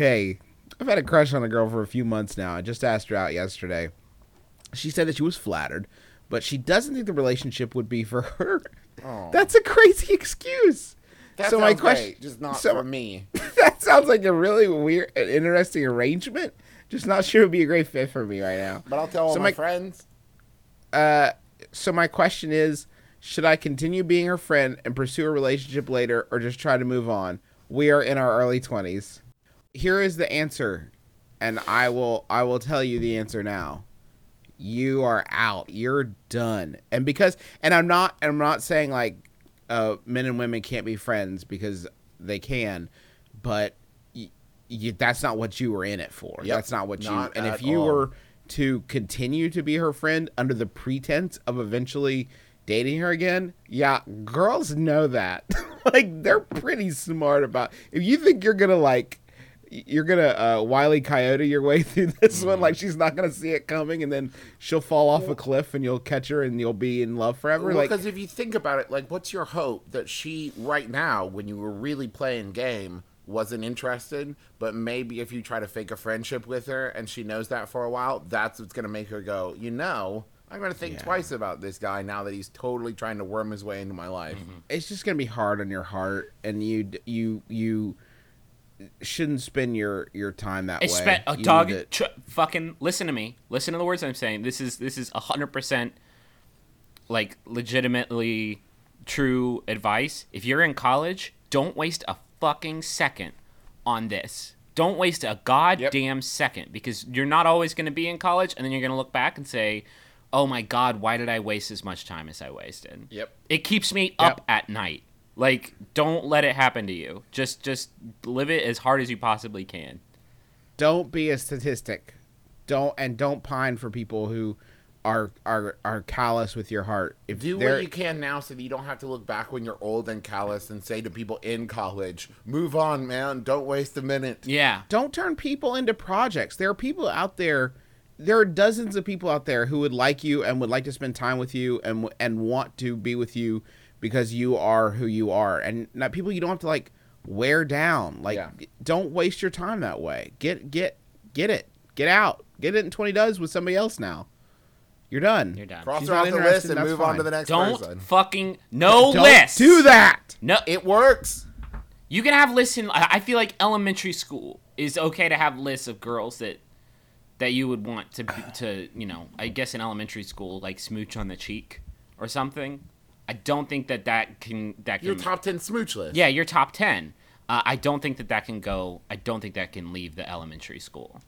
Hey, I've had a crush on a girl for a few months now. I just asked her out yesterday. She said that she was flattered, but she doesn't think the relationship would be for her. Oh. That's a crazy excuse. That so my question, great, just not so- for me. that sounds like a really weird, and interesting arrangement. Just not sure it would be a great fit for me right now. But I'll tell all my, my- friends. Uh, so my question is, should I continue being her friend and pursue a relationship later, or just try to move on? We are in our early twenties. Here is the answer, and I will I will tell you the answer now. You are out. You're done. And because and I'm not I'm not saying like uh, men and women can't be friends because they can, but y- y- that's not what you were in it for. Yep. That's not what you. And if you all. were to continue to be her friend under the pretense of eventually dating her again, yeah, girls know that. like they're pretty smart about. If you think you're gonna like, you're gonna uh, wily coyote your way through this one, like she's not gonna see it coming, and then she'll fall off a cliff, and you'll catch her, and you'll be in love forever. Well, like, because if you think about it, like, what's your hope that she, right now, when you were really playing game, wasn't interested, but maybe if you try to fake a friendship with her and she knows that for a while, that's what's going to make her go, you know, I'm going to think Yeah. twice about this guy now that he's totally trying to worm his way into my life. it's just gonna be hard on your heart, and you you you shouldn't spend your your time that It's way. spe- a You dog. to- Tr- fucking listen to me. Listen to the words I'm saying. This is this is hundred percent like legitimately true advice. If you're in college, don't waste a fucking second on this. Don't waste a goddamn second because you're not always going to be in college, and then you're going to look back and say, "Oh my god, why did I waste as much time as I wasted?" Yep. It keeps me Yep. up at night. Like, don't let it happen to you. Just just live it as hard as you possibly can. don't be a statistic. Don't and don't pine for people who are are are callous with your heart. If Do what you can now so that you don't have to look back when you're old and callous and say to people in college, move on, man. Don't waste a minute. Yeah. don't turn people into projects. There are people out there. There are dozens of people out there who would like you and would like to spend time with you and and want to be with you because you are who you are, and not people you don't have to like wear down. Like, Yeah. don't waste your time that way. Get get get it. Get out. Get it in twenty does with somebody else now. You're done. You're done. Cross She's her off the list and that's move on to the next Don't person. fucking no Don't list. do that. No, It works. you can have lists. In, I I feel like elementary school is okay to have lists of girls that that you would want to be- to you know. I guess in elementary school, like smooch on the cheek or something. I don't think that that can that can. Your top 10 smooch list. yeah, your top ten. Uh, I don't think that that can go. I don't think that can leave the elementary school.